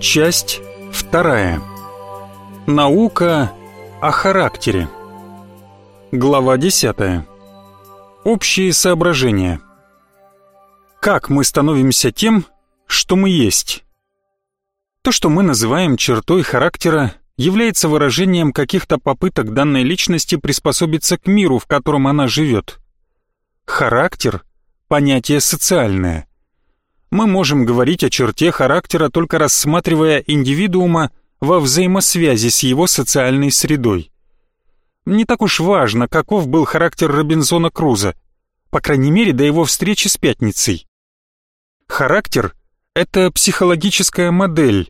Часть вторая. Наука о характере. Глава 10. Общие соображения. Как мы становимся тем, что мы есть? То, что мы называем чертой характера, является выражением каких-то попыток данной личности приспособиться к миру, в котором она живет. Характер – понятие социальное мы можем говорить о черте характера только рассматривая индивидуума во взаимосвязи с его социальной средой. Не так уж важно, каков был характер Робинзона Круза, по крайней мере до его встречи с Пятницей. Характер — это психологическая модель,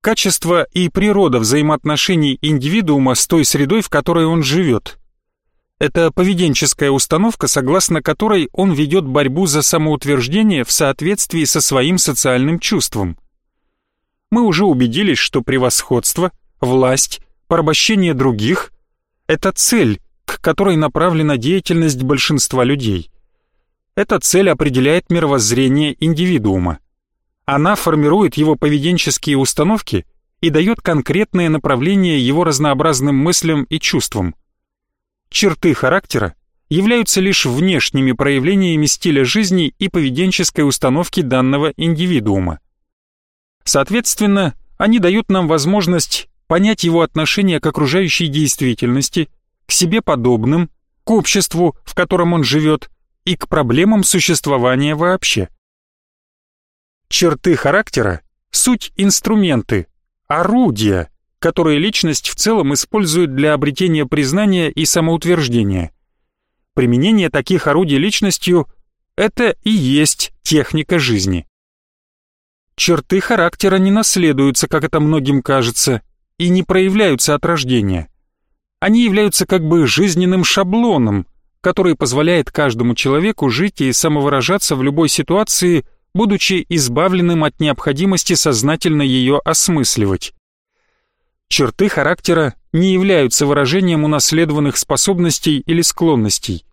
качество и природа взаимоотношений индивидуума с той средой, в которой он живет. Это поведенческая установка, согласно которой он ведет борьбу за самоутверждение в соответствии со своим социальным чувством. Мы уже убедились, что превосходство, власть, порабощение других – это цель, к которой направлена деятельность большинства людей. Эта цель определяет мировоззрение индивидуума. Она формирует его поведенческие установки и дает конкретное направление его разнообразным мыслям и чувствам – черты характера являются лишь внешними проявлениями стиля жизни и поведенческой установки данного индивидуума. Соответственно, они дают нам возможность понять его отношение к окружающей действительности, к себе подобным, к обществу, в котором он живет, и к проблемам существования вообще. Черты характера – суть инструменты, орудия, которые личность в целом использует для обретения признания и самоутверждения. Применение таких орудий личностью – это и есть техника жизни. Черты характера не наследуются, как это многим кажется, и не проявляются от рождения. Они являются как бы жизненным шаблоном, который позволяет каждому человеку жить и самовыражаться в любой ситуации, будучи избавленным от необходимости сознательно ее осмысливать. Черты характера не являются выражением унаследованных способностей или склонностей.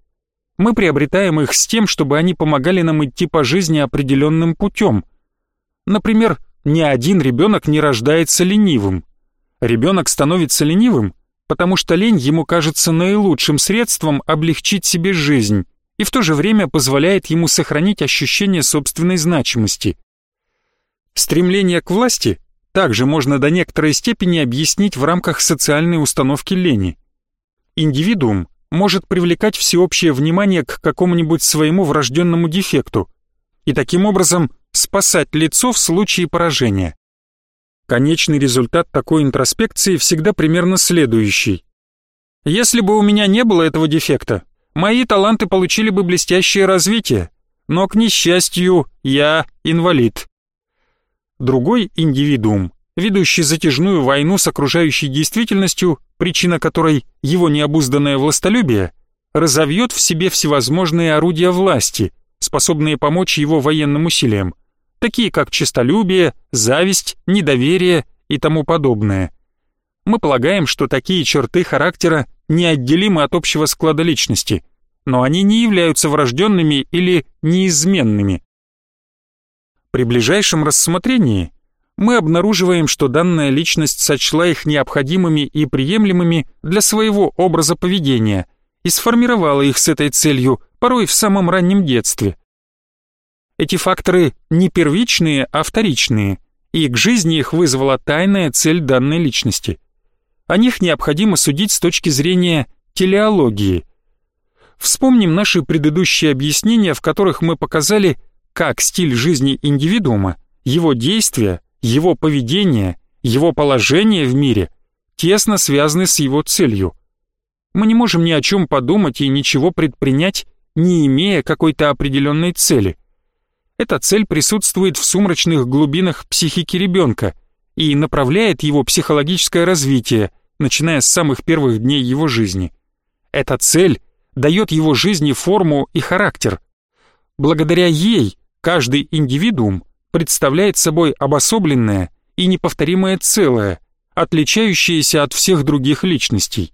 Мы приобретаем их с тем, чтобы они помогали нам идти по жизни определенным путем. Например, ни один ребенок не рождается ленивым. Ребенок становится ленивым, потому что лень ему кажется наилучшим средством облегчить себе жизнь и в то же время позволяет ему сохранить ощущение собственной значимости. Стремление к власти также можно до некоторой степени объяснить в рамках социальной установки лени. Индивидуум может привлекать всеобщее внимание к какому-нибудь своему врожденному дефекту и таким образом спасать лицо в случае поражения. Конечный результат такой интроспекции всегда примерно следующий. Если бы у меня не было этого дефекта, мои таланты получили бы блестящее развитие, но, к несчастью, я инвалид. Другой индивидуум, ведущий затяжную войну с окружающей действительностью, причина которой его необузданное властолюбие, разовьет в себе всевозможные орудия власти, способные помочь его военным усилиям, такие как честолюбие, зависть, недоверие и тому подобное. Мы полагаем, что такие черты характера неотделимы от общего склада личности, но они не являются врожденными или неизменными. При ближайшем рассмотрении мы обнаруживаем, что данная личность сочла их необходимыми и приемлемыми для своего образа поведения и сформировала их с этой целью, порой в самом раннем детстве. Эти факторы не первичные, а вторичные, и к жизни их вызвала тайная цель данной личности. О них необходимо судить с точки зрения телеологии. Вспомним наши предыдущие объяснения, в которых мы показали, как стиль жизни индивидуума, его действия, его поведение, его положение в мире тесно связаны с его целью. Мы не можем ни о чем подумать и ничего предпринять, не имея какой-то определенной цели. Эта цель присутствует в сумрачных глубинах психики ребенка и направляет его психологическое развитие, начиная с самых первых дней его жизни. Эта цель дает его жизни форму и характер. Благодаря ей Каждый индивидуум представляет собой обособленное и неповторимое целое, отличающееся от всех других личностей.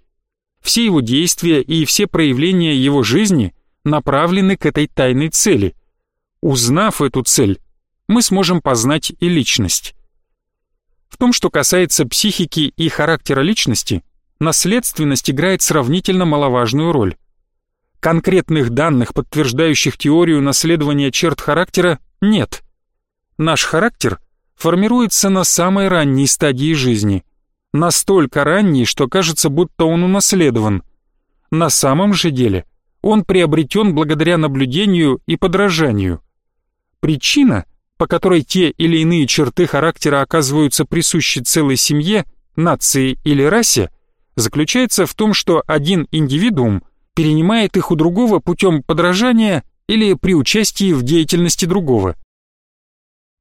Все его действия и все проявления его жизни направлены к этой тайной цели. Узнав эту цель, мы сможем познать и личность. В том, что касается психики и характера личности, наследственность играет сравнительно маловажную роль. Конкретных данных, подтверждающих теорию наследования черт характера, нет. Наш характер формируется на самой ранней стадии жизни. Настолько ранней, что кажется, будто он унаследован. На самом же деле он приобретен благодаря наблюдению и подражанию. Причина, по которой те или иные черты характера оказываются присущи целой семье, нации или расе, заключается в том, что один индивидуум перенимает их у другого путем подражания или при участии в деятельности другого.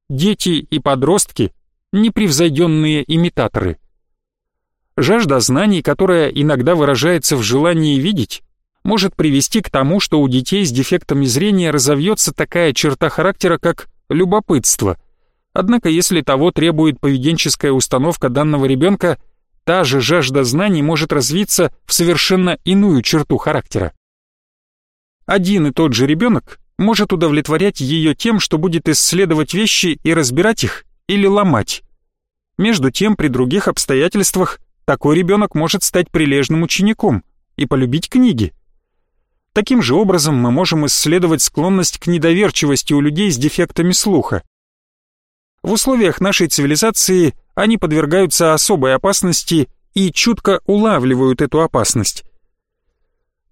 Дети и подростки – непревзойденные имитаторы. Жажда знаний, которая иногда выражается в желании видеть, может привести к тому, что у детей с дефектами зрения разовьется такая черта характера, как любопытство. Однако, если того требует поведенческая установка данного ребенка, та же жажда знаний может развиться в совершенно иную черту характера. Один и тот же ребенок может удовлетворять ее тем, что будет исследовать вещи и разбирать их или ломать. Между тем, при других обстоятельствах такой ребенок может стать прилежным учеником и полюбить книги. Таким же образом мы можем исследовать склонность к недоверчивости у людей с дефектами слуха. В условиях нашей цивилизации они подвергаются особой опасности и чутко улавливают эту опасность.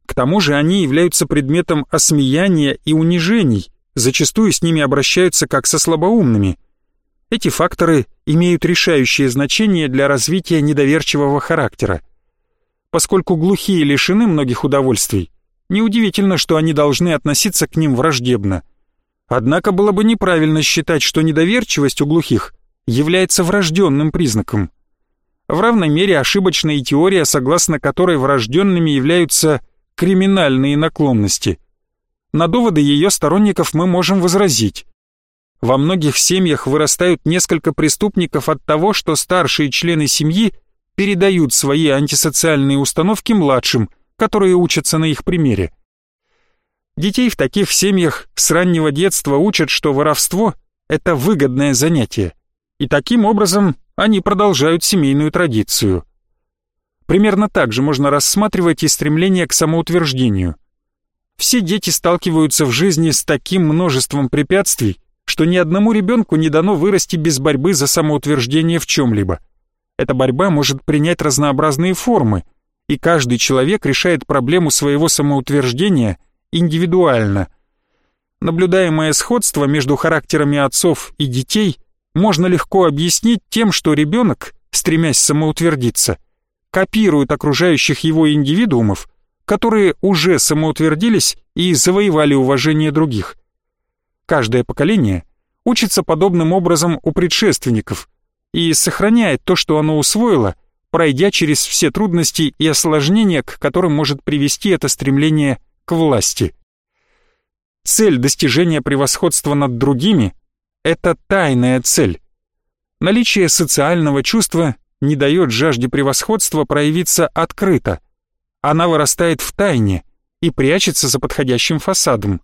К тому же они являются предметом осмеяния и унижений, зачастую с ними обращаются как со слабоумными. Эти факторы имеют решающее значение для развития недоверчивого характера. Поскольку глухие лишены многих удовольствий, Неудивительно, что они должны относиться к ним враждебно. Однако было бы неправильно считать, что недоверчивость у глухих является врожденным признаком. В равной мере ошибочна и теория, согласно которой врожденными являются криминальные наклонности. На доводы ее сторонников мы можем возразить. Во многих семьях вырастают несколько преступников от того, что старшие члены семьи передают свои антисоциальные установки младшим, которые учатся на их примере. Детей в таких семьях с раннего детства учат, что воровство – это выгодное занятие, и таким образом они продолжают семейную традицию. Примерно так же можно рассматривать и стремление к самоутверждению. Все дети сталкиваются в жизни с таким множеством препятствий, что ни одному ребенку не дано вырасти без борьбы за самоутверждение в чем-либо. Эта борьба может принять разнообразные формы – и каждый человек решает проблему своего самоутверждения индивидуально. Наблюдаемое сходство между характерами отцов и детей можно легко объяснить тем, что ребенок, стремясь самоутвердиться, копирует окружающих его индивидуумов, которые уже самоутвердились и завоевали уважение других. Каждое поколение учится подобным образом у предшественников и сохраняет то, что оно усвоило – пройдя через все трудности и осложнения, к которым может привести это стремление к власти. Цель достижения превосходства над другими – это тайная цель. Наличие социального чувства не дает жажде превосходства проявиться открыто. Она вырастает в тайне и прячется за подходящим фасадом.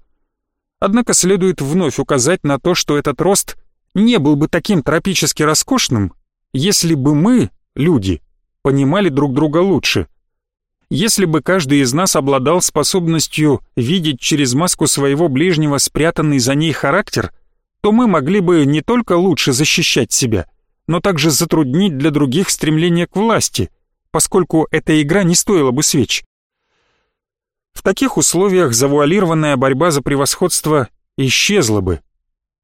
Однако следует вновь указать на то, что этот рост не был бы таким тропически роскошным, если бы мы, люди, понимали друг друга лучше. Если бы каждый из нас обладал способностью видеть через маску своего ближнего спрятанный за ней характер, то мы могли бы не только лучше защищать себя, но также затруднить для других стремление к власти, поскольку эта игра не стоила бы свеч. В таких условиях завуалированная борьба за превосходство исчезла бы.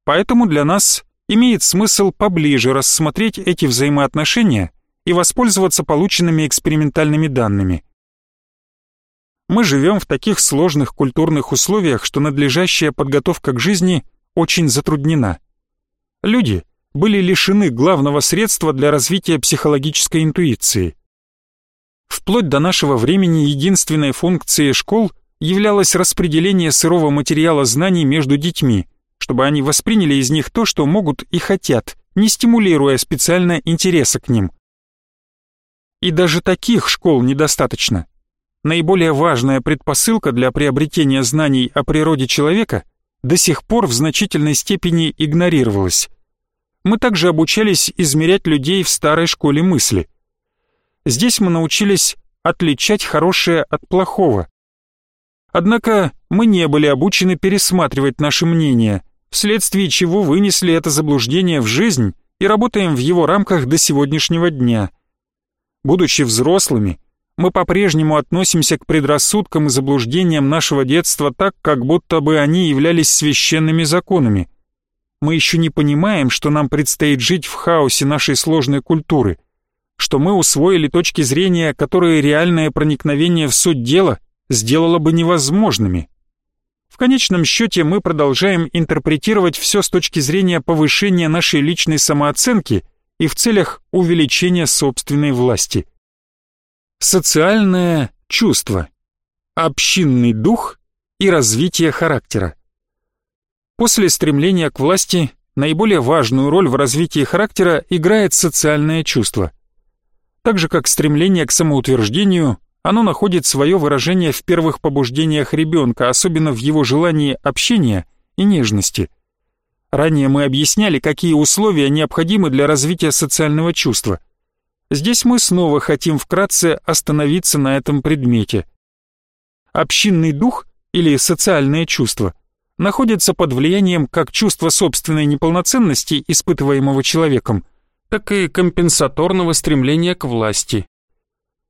Поэтому для нас имеет смысл поближе рассмотреть эти взаимоотношения и воспользоваться полученными экспериментальными данными. Мы живем в таких сложных культурных условиях, что надлежащая подготовка к жизни очень затруднена. Люди были лишены главного средства для развития психологической интуиции. Вплоть до нашего времени единственной функцией школ являлось распределение сырого материала знаний между детьми, чтобы они восприняли из них то, что могут и хотят, не стимулируя специально интереса к ним. И даже таких школ недостаточно. Наиболее важная предпосылка для приобретения знаний о природе человека до сих пор в значительной степени игнорировалась. мы также обучались измерять людей в старой школе мысли. Здесь мы научились отличать хорошее от плохого. Однако мы не были обучены пересматривать наши мнения, вследствие чего вынесли это заблуждение в жизнь и работаем в его рамках до сегодняшнего дня. Будучи взрослыми, мы по-прежнему относимся к предрассудкам и заблуждениям нашего детства так, как будто бы они являлись священными законами. Мы еще не понимаем, что нам предстоит жить в хаосе нашей сложной культуры, что мы усвоили точки зрения, которые реальное проникновение в суть дела сделало бы невозможными. В конечном счете мы продолжаем интерпретировать все с точки зрения повышения нашей личной самооценки и в целях увеличения собственной власти. Социальное чувство, общинный дух и развитие характера. После стремления к власти наиболее важную роль в развитии характера играет социальное чувство. Так же как стремление к самоутверждению, оно находит свое выражение в первых побуждениях ребенка, особенно в его желании общения и нежности. Ранее мы объясняли, какие условия необходимы для развития социального чувства – Здесь мы снова хотим вкратце остановиться на этом предмете. Общинный дух или социальное чувство находится под влиянием как чувства собственной неполноценности, испытываемого человеком, так и компенсаторного стремления к власти.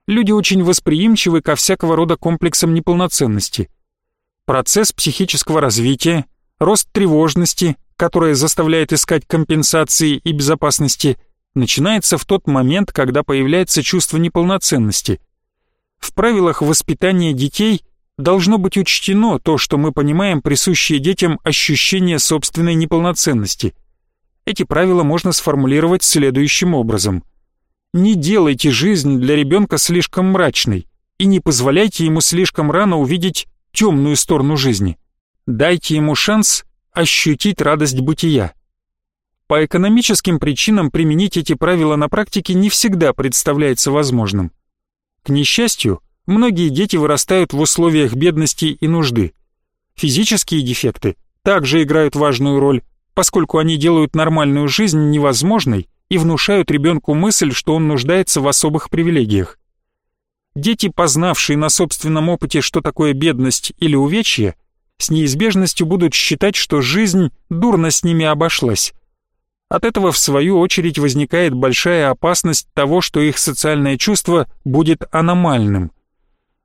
Люди очень восприимчивы ко всякого рода комплексам неполноценности. Процесс психического развития, рост тревожности, которая заставляет искать компенсации и безопасности – начинается в тот момент, когда появляется чувство неполноценности. В правилах воспитания детей должно быть учтено то, что мы понимаем присущее детям ощущение собственной неполноценности. Эти правила можно сформулировать следующим образом. Не делайте жизнь для ребенка слишком мрачной и не позволяйте ему слишком рано увидеть темную сторону жизни. Дайте ему шанс ощутить радость бытия. По экономическим причинам применить эти правила на практике не всегда представляется возможным. К несчастью, многие дети вырастают в условиях бедности и нужды. Физические дефекты также играют важную роль, поскольку они делают нормальную жизнь невозможной и внушают ребенку мысль, что он нуждается в особых привилегиях. Дети, познавшие на собственном опыте, что такое бедность или увечье, с неизбежностью будут считать, что жизнь дурно с ними обошлась, от этого, в свою очередь, возникает большая опасность того, что их социальное чувство будет аномальным.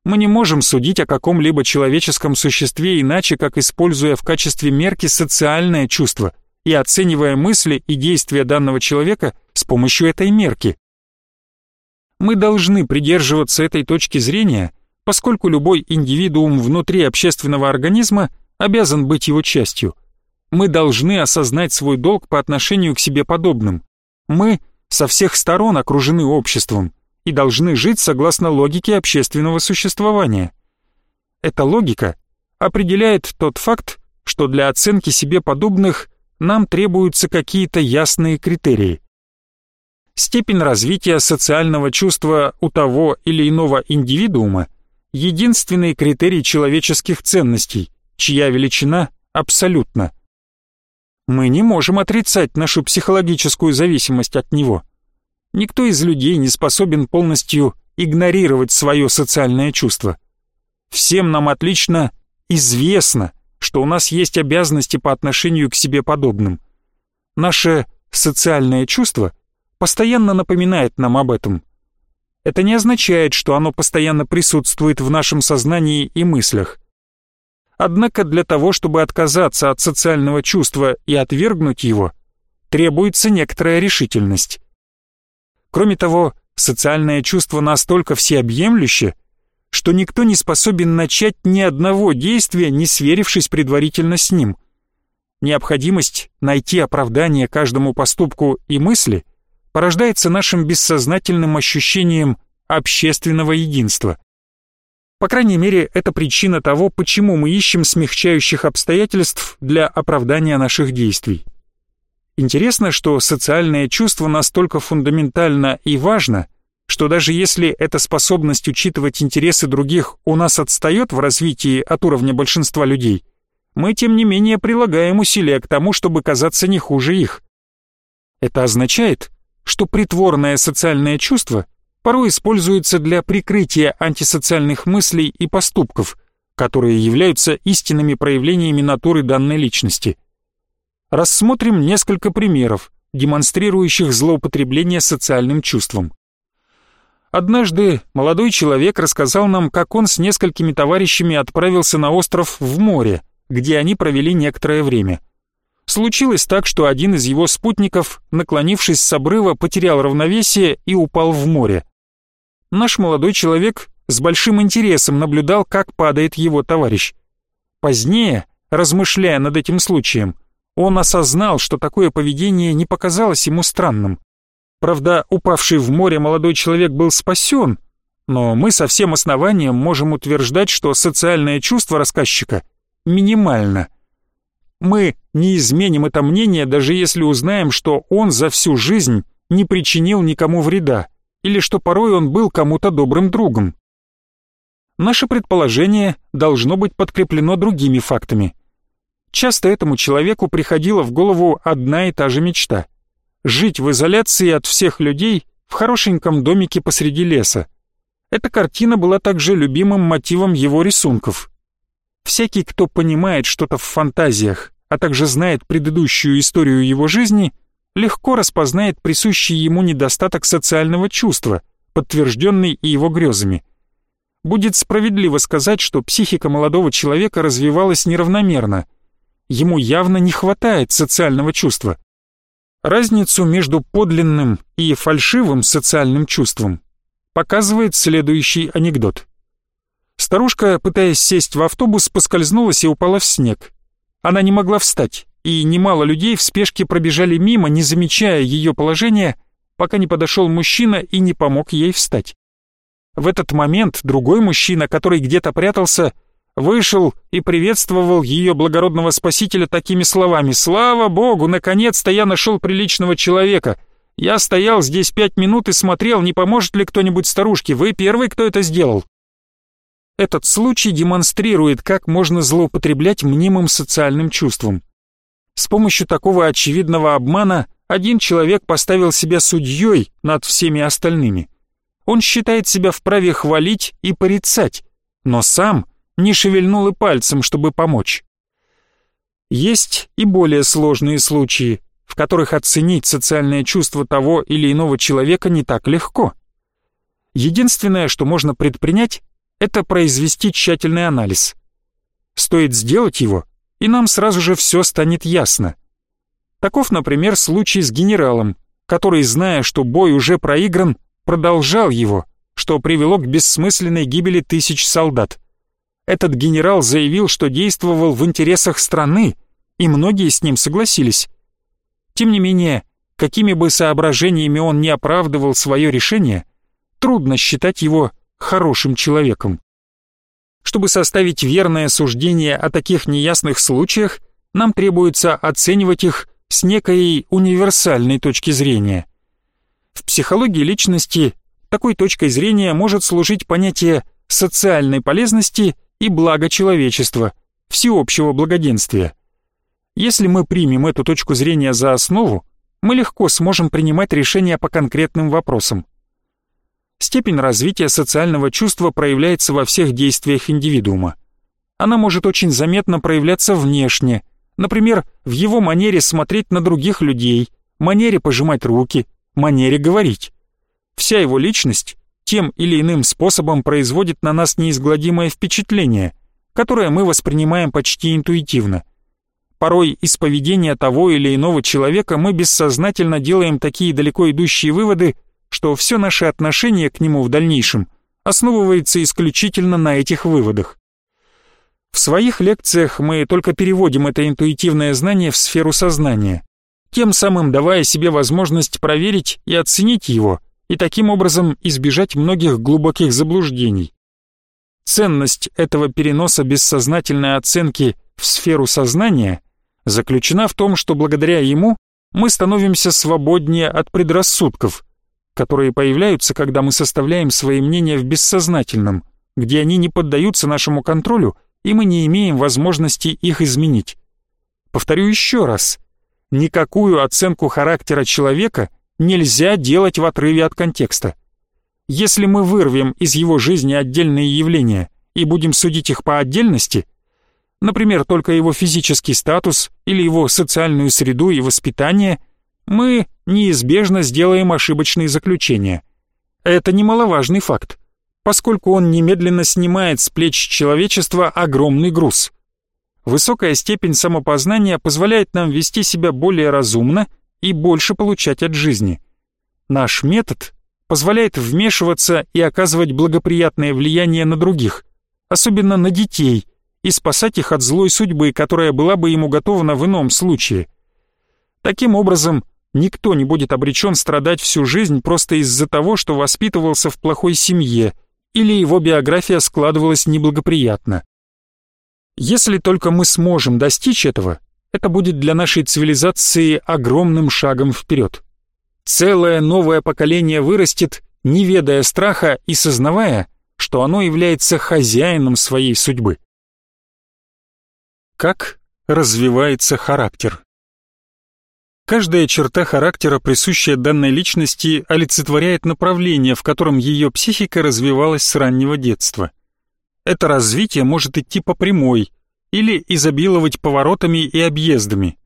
Мы не можем судить о каком-либо человеческом существе иначе, как используя в качестве мерки социальное чувство и оценивая мысли и действия данного человека с помощью этой мерки. Мы должны придерживаться этой точки зрения, поскольку любой индивидуум внутри общественного организма обязан быть его частью – мы должны осознать свой долг по отношению к себе подобным. Мы со всех сторон окружены обществом и должны жить согласно логике общественного существования. Эта логика определяет тот факт, что для оценки себе подобных нам требуются какие-то ясные критерии. Степень развития социального чувства у того или иного индивидуума – единственный критерий человеческих ценностей, чья величина абсолютна – мы не можем отрицать нашу психологическую зависимость от него. Никто из людей не способен полностью игнорировать свое социальное чувство. Всем нам отлично известно, что у нас есть обязанности по отношению к себе подобным. Наше социальное чувство постоянно напоминает нам об этом. Это не означает, что оно постоянно присутствует в нашем сознании и мыслях. Однако для того, чтобы отказаться от социального чувства и отвергнуть его, требуется некоторая решительность. Кроме того, социальное чувство настолько всеобъемлюще, что никто не способен начать ни одного действия, не сверившись предварительно с ним. Необходимость найти оправдание каждому поступку и мысли порождается нашим бессознательным ощущением общественного единства. По крайней мере, это причина того, почему мы ищем смягчающих обстоятельств для оправдания наших действий. Интересно, что социальное чувство настолько фундаментально и важно, что даже если эта способность учитывать интересы других у нас отстает в развитии от уровня большинства людей, мы тем не менее прилагаем усилия к тому, чтобы казаться не хуже их. Это означает, что притворное социальное чувство порой используется для прикрытия антисоциальных мыслей и поступков, которые являются истинными проявлениями натуры данной личности. Рассмотрим несколько примеров, демонстрирующих злоупотребление социальным чувством. Однажды молодой человек рассказал нам, как он с несколькими товарищами отправился на остров в море, где они провели некоторое время. Случилось так, что один из его спутников, наклонившись с обрыва, потерял равновесие и упал в море. Наш молодой человек с большим интересом наблюдал, как падает его товарищ. Позднее, размышляя над этим случаем, он осознал, что такое поведение не показалось ему странным. Правда, упавший в море молодой человек был спасен, но мы со всем основанием можем утверждать, что социальное чувство рассказчика минимально. Мы не изменим это мнение, даже если узнаем, что он за всю жизнь не причинил никому вреда, или что порой он был кому-то добрым другом. Наше предположение должно быть подкреплено другими фактами – Часто этому человеку приходила в голову одна и та же мечта — жить в изоляции от всех людей в хорошеньком домике посреди леса. Эта картина была также любимым мотивом его рисунков. Всякий, кто понимает что-то в фантазиях, а также знает предыдущую историю его жизни, легко распознает присущий ему недостаток социального чувства, подтвержденный и его грезами. Будет справедливо сказать, что психика молодого человека развивалась неравномерно — ему явно не хватает социального чувства. Разницу между подлинным и фальшивым социальным чувством показывает следующий анекдот. Старушка, пытаясь сесть в автобус, поскользнулась и упала в снег. Она не могла встать, и немало людей в спешке пробежали мимо, не замечая ее положения, пока не подошел мужчина и не помог ей встать. В этот момент другой мужчина, который где-то прятался, вышел и приветствовал ее благородного спасителя такими словами «Слава Богу, наконец-то я нашел приличного человека! Я стоял здесь пять минут и смотрел, не поможет ли кто-нибудь старушке. Вы первый, кто это сделал?» Этот случай демонстрирует, как можно злоупотреблять мнимым социальным чувством. С помощью такого очевидного обмана один человек поставил себя судьей над всеми остальными. Он считает себя вправе хвалить и порицать, но сам – не шевельнул и пальцем, чтобы помочь. Есть и более сложные случаи, в которых оценить социальное чувство того или иного человека не так легко. Единственное, что можно предпринять, это произвести тщательный анализ. Стоит сделать его, и нам сразу же все станет ясно. Таков, например, случай с генералом, который, зная, что бой уже проигран, продолжал его, что привело к бессмысленной гибели тысяч солдат. Этот генерал заявил, что действовал в интересах страны, и многие с ним согласились. Тем не менее, какими бы соображениями он не оправдывал свое решение, трудно считать его хорошим человеком. Чтобы составить верное суждение о таких неясных случаях, нам требуется оценивать их с некой универсальной точки зрения. В психологии личности такой точкой зрения может служить понятие социальной полезности и благо человечества, всеобщего благоденствия. Если мы примем эту точку зрения за основу, мы легко сможем принимать решения по конкретным вопросам. Степень развития социального чувства проявляется во всех действиях индивидуума. Она может очень заметно проявляться внешне, например, в его манере смотреть на других людей, манере пожимать руки, манере говорить. Вся его личность тем или иным способом производит на нас неизгладимое впечатление, которое мы воспринимаем почти интуитивно. Порой из поведения того или иного человека мы бессознательно делаем такие далеко идущие выводы, что все наше отношение к нему в дальнейшем основывается исключительно на этих выводах. В своих лекциях мы только переводим это интуитивное знание в сферу сознания, тем самым давая себе возможность проверить и оценить его – и таким образом избежать многих глубоких заблуждений. Ценность этого переноса бессознательной оценки в сферу сознания заключена в том, что благодаря ему мы становимся свободнее от предрассудков, которые появляются, когда мы составляем свои мнения в бессознательном, где они не поддаются нашему контролю, и мы не имеем возможности их изменить. Повторю еще раз, никакую оценку характера человека нельзя делать в отрыве от контекста. Если мы вырвем из его жизни отдельные явления и будем судить их по отдельности, например, только его физический статус или его социальную среду и воспитание, мы неизбежно сделаем ошибочные заключения. Это немаловажный факт, поскольку он немедленно снимает с плеч человечества огромный груз. Высокая степень самопознания позволяет нам вести себя более разумно и больше получать от жизни. Наш метод позволяет вмешиваться и оказывать благоприятное влияние на других, особенно на детей, и спасать их от злой судьбы, которая была бы ему готова в ином случае. Таким образом, никто не будет обречен страдать всю жизнь просто из-за того, что воспитывался в плохой семье или его биография складывалась неблагоприятно. Если только мы сможем достичь этого, это будет для нашей цивилизации огромным шагом вперед. Целое новое поколение вырастет, не ведая страха и сознавая, что оно является хозяином своей судьбы. Как развивается характер? Каждая черта характера, присущая данной личности, олицетворяет направление, в котором ее психика развивалась с раннего детства – это развитие может идти по прямой или изобиловать поворотами и объездами.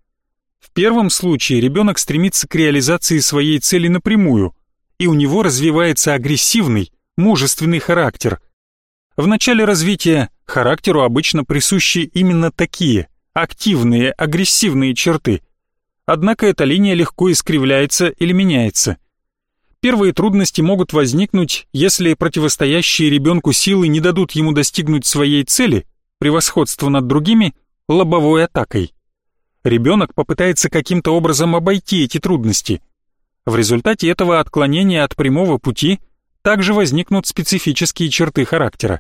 В первом случае ребенок стремится к реализации своей цели напрямую, и у него развивается агрессивный, мужественный характер. В начале развития характеру обычно присущи именно такие, активные, агрессивные черты. Однако эта линия легко искривляется или меняется – Первые трудности могут возникнуть, если противостоящие ребенку силы не дадут ему достигнуть своей цели, превосходства над другими, лобовой атакой. Ребенок попытается каким-то образом обойти эти трудности. В результате этого отклонения от прямого пути также возникнут специфические черты характера.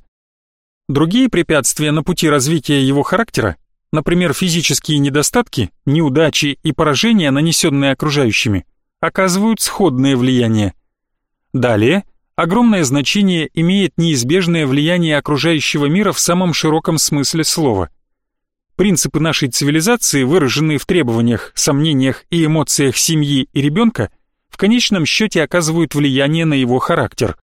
Другие препятствия на пути развития его характера, например, физические недостатки, неудачи и поражения, нанесенные окружающими – оказывают сходное влияние. Далее, огромное значение имеет неизбежное влияние окружающего мира в самом широком смысле слова. Принципы нашей цивилизации, выраженные в требованиях, сомнениях и эмоциях семьи и ребенка, в конечном счете оказывают влияние на его характер.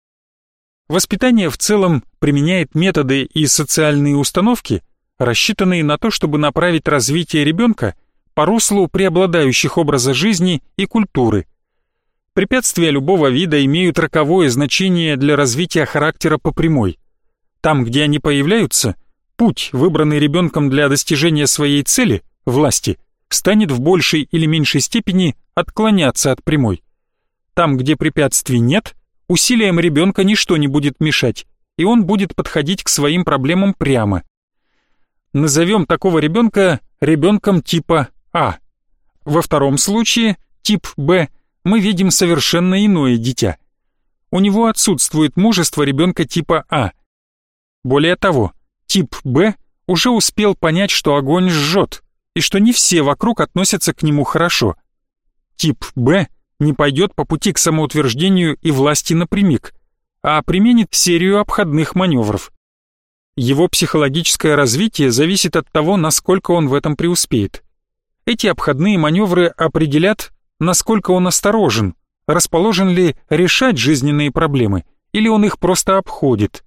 Воспитание в целом применяет методы и социальные установки, рассчитанные на то, чтобы направить развитие ребенка по руслу преобладающих образа жизни и культуры. Препятствия любого вида имеют роковое значение для развития характера по прямой. Там, где они появляются, путь, выбранный ребенком для достижения своей цели, власти, станет в большей или меньшей степени отклоняться от прямой. Там, где препятствий нет, усилиям ребенка ничто не будет мешать, и он будет подходить к своим проблемам прямо. Назовем такого ребенка ребенком типа а. Во втором случае, тип Б, мы видим совершенно иное дитя. У него отсутствует мужество ребенка типа А. Более того, тип Б уже успел понять, что огонь жжет, и что не все вокруг относятся к нему хорошо. Тип Б не пойдет по пути к самоутверждению и власти напрямик, а применит серию обходных маневров. Его психологическое развитие зависит от того, насколько он в этом преуспеет. Эти обходные маневры определят, насколько он осторожен, расположен ли решать жизненные проблемы, или он их просто обходит.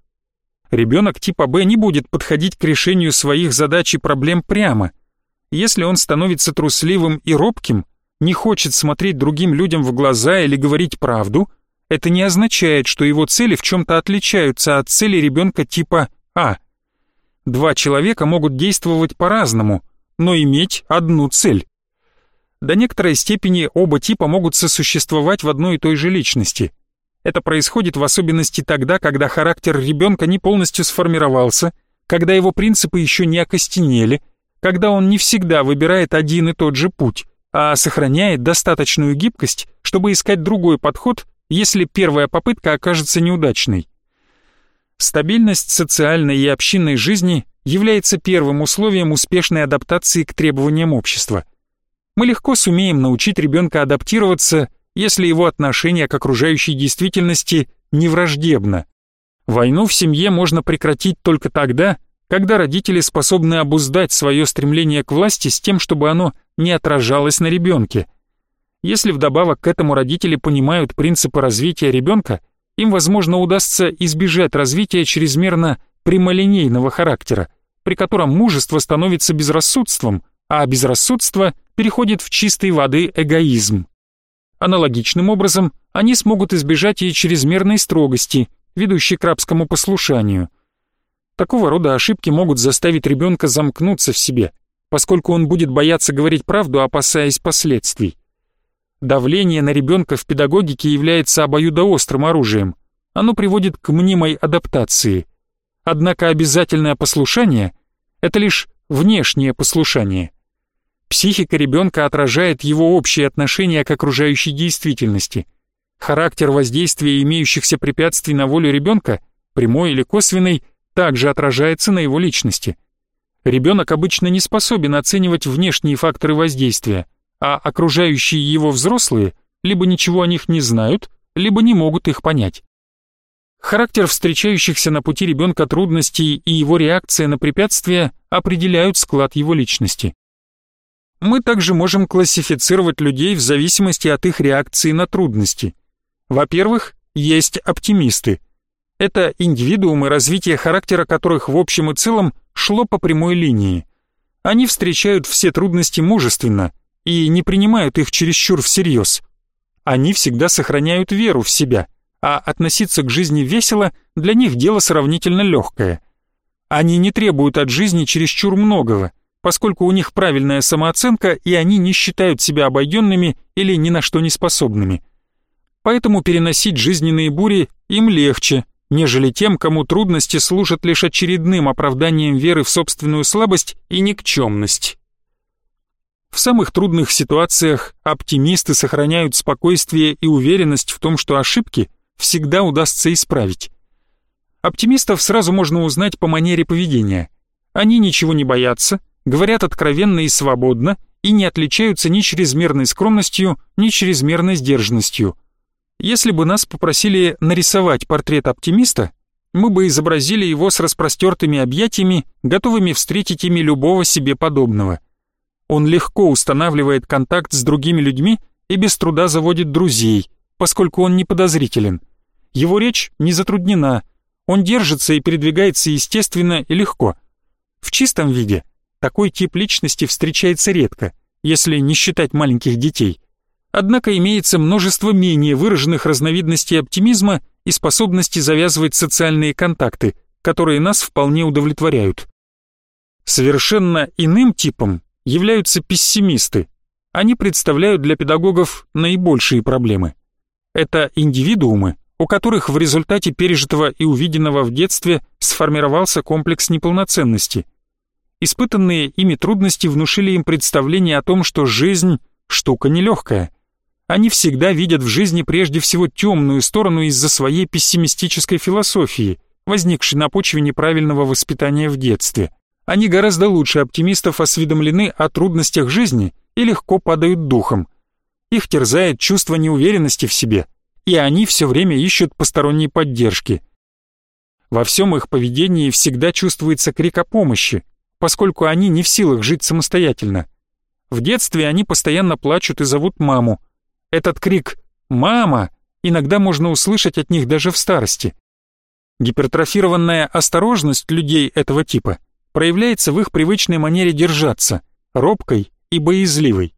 Ребенок типа Б не будет подходить к решению своих задач и проблем прямо. Если он становится трусливым и робким, не хочет смотреть другим людям в глаза или говорить правду, это не означает, что его цели в чем-то отличаются от цели ребенка типа А. Два человека могут действовать по-разному – но иметь одну цель. До некоторой степени оба типа могут сосуществовать в одной и той же личности. Это происходит в особенности тогда, когда характер ребенка не полностью сформировался, когда его принципы еще не окостенели, когда он не всегда выбирает один и тот же путь, а сохраняет достаточную гибкость, чтобы искать другой подход, если первая попытка окажется неудачной. Стабильность социальной и общинной жизни является первым условием успешной адаптации к требованиям общества. Мы легко сумеем научить ребенка адаптироваться, если его отношение к окружающей действительности не враждебно. Войну в семье можно прекратить только тогда, когда родители способны обуздать свое стремление к власти с тем, чтобы оно не отражалось на ребенке. Если вдобавок к этому родители понимают принципы развития ребенка, им, возможно, удастся избежать развития чрезмерно прямолинейного характера, при котором мужество становится безрассудством, а безрассудство переходит в чистой воды эгоизм. Аналогичным образом они смогут избежать и чрезмерной строгости, ведущей к рабскому послушанию. Такого рода ошибки могут заставить ребенка замкнуться в себе, поскольку он будет бояться говорить правду, опасаясь последствий. Давление на ребенка в педагогике является обоюдоострым оружием. Оно приводит к мнимой адаптации. Однако обязательное послушание – это лишь внешнее послушание. Психика ребенка отражает его общее отношение к окружающей действительности. Характер воздействия имеющихся препятствий на волю ребенка, прямой или косвенный, также отражается на его личности. Ребенок обычно не способен оценивать внешние факторы воздействия, а окружающие его взрослые либо ничего о них не знают, либо не могут их понять. Характер встречающихся на пути ребенка трудностей и его реакция на препятствия определяют склад его личности. Мы также можем классифицировать людей в зависимости от их реакции на трудности. Во-первых, есть оптимисты. Это индивидуумы, развитие характера которых в общем и целом шло по прямой линии. Они встречают все трудности мужественно и не принимают их чересчур всерьез. Они всегда сохраняют веру в себя, а относиться к жизни весело для них дело сравнительно легкое. Они не требуют от жизни чересчур многого – поскольку у них правильная самооценка и они не считают себя обойденными или ни на что не способными. Поэтому переносить жизненные бури им легче, нежели тем, кому трудности служат лишь очередным оправданием веры в собственную слабость и никчемность. В самых трудных ситуациях оптимисты сохраняют спокойствие и уверенность в том, что ошибки всегда удастся исправить. Оптимистов сразу можно узнать по манере поведения. Они ничего не боятся, говорят откровенно и свободно и не отличаются ни чрезмерной скромностью, ни чрезмерной сдержанностью. Если бы нас попросили нарисовать портрет оптимиста, мы бы изобразили его с распростертыми объятиями, готовыми встретить ими любого себе подобного. Он легко устанавливает контакт с другими людьми и без труда заводит друзей, поскольку он не подозрителен. Его речь не затруднена, он держится и передвигается естественно и легко. В чистом виде – такой тип личности встречается редко, если не считать маленьких детей. Однако имеется множество менее выраженных разновидностей оптимизма и способности завязывать социальные контакты, которые нас вполне удовлетворяют. Совершенно иным типом являются пессимисты. Они представляют для педагогов наибольшие проблемы. Это индивидуумы, у которых в результате пережитого и увиденного в детстве сформировался комплекс неполноценности – Испытанные ими трудности внушили им представление о том, что жизнь – штука нелегкая. Они всегда видят в жизни прежде всего темную сторону из-за своей пессимистической философии, возникшей на почве неправильного воспитания в детстве. Они гораздо лучше оптимистов осведомлены о трудностях жизни и легко падают духом. Их терзает чувство неуверенности в себе, и они все время ищут посторонней поддержки. Во всем их поведении всегда чувствуется крик о помощи, поскольку они не в силах жить самостоятельно. В детстве они постоянно плачут и зовут маму. Этот крик «Мама!» иногда можно услышать от них даже в старости. Гипертрофированная осторожность людей этого типа проявляется в их привычной манере держаться, робкой и боязливой.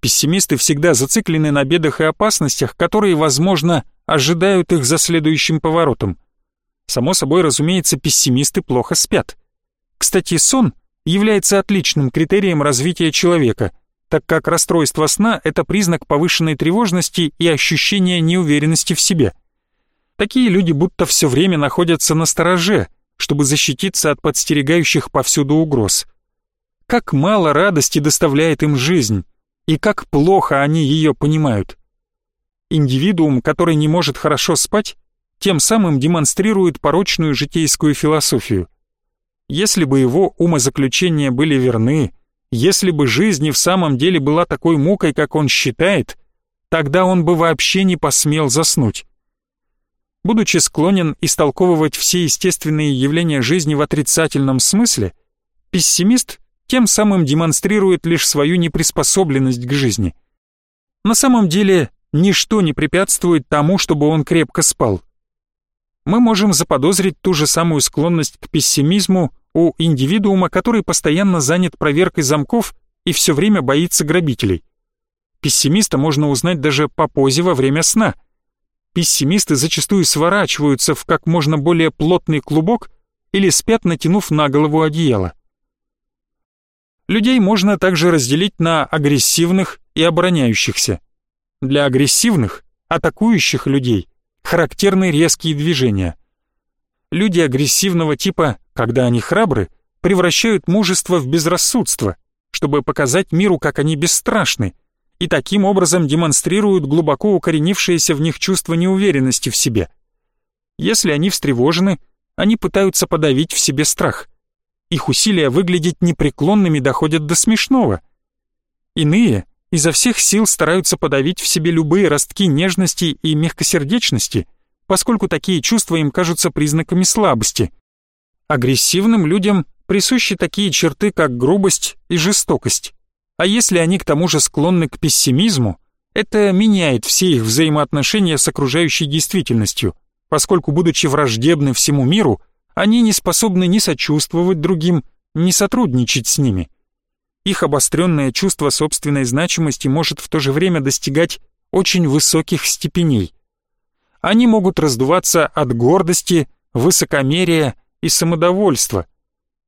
Пессимисты всегда зациклены на бедах и опасностях, которые, возможно, ожидают их за следующим поворотом. Само собой, разумеется, пессимисты плохо спят. Кстати, сон является отличным критерием развития человека, так как расстройство сна – это признак повышенной тревожности и ощущения неуверенности в себе. Такие люди будто все время находятся на стороже, чтобы защититься от подстерегающих повсюду угроз. Как мало радости доставляет им жизнь, и как плохо они ее понимают. Индивидуум, который не может хорошо спать, тем самым демонстрирует порочную житейскую философию – если бы его умозаключения были верны, если бы жизнь и в самом деле была такой мукой, как он считает, тогда он бы вообще не посмел заснуть. Будучи склонен истолковывать все естественные явления жизни в отрицательном смысле, пессимист тем самым демонстрирует лишь свою неприспособленность к жизни. На самом деле, ничто не препятствует тому, чтобы он крепко спал. Мы можем заподозрить ту же самую склонность к пессимизму у индивидуума, который постоянно занят проверкой замков и все время боится грабителей. Пессимиста можно узнать даже по позе во время сна. Пессимисты зачастую сворачиваются в как можно более плотный клубок или спят, натянув на голову одеяло. Людей можно также разделить на агрессивных и обороняющихся. Для агрессивных, атакующих людей характерны резкие движения. Люди агрессивного типа, когда они храбры, превращают мужество в безрассудство, чтобы показать миру, как они бесстрашны, и таким образом демонстрируют глубоко укоренившееся в них чувство неуверенности в себе. Если они встревожены, они пытаются подавить в себе страх – их усилия выглядеть непреклонными доходят до смешного. Иные изо всех сил стараются подавить в себе любые ростки нежности и мягкосердечности, поскольку такие чувства им кажутся признаками слабости. Агрессивным людям присущи такие черты, как грубость и жестокость. А если они к тому же склонны к пессимизму, это меняет все их взаимоотношения с окружающей действительностью, поскольку, будучи враждебны всему миру, они не способны ни сочувствовать другим, ни сотрудничать с ними. Их обостренное чувство собственной значимости может в то же время достигать очень высоких степеней. Они могут раздуваться от гордости, высокомерия и самодовольства.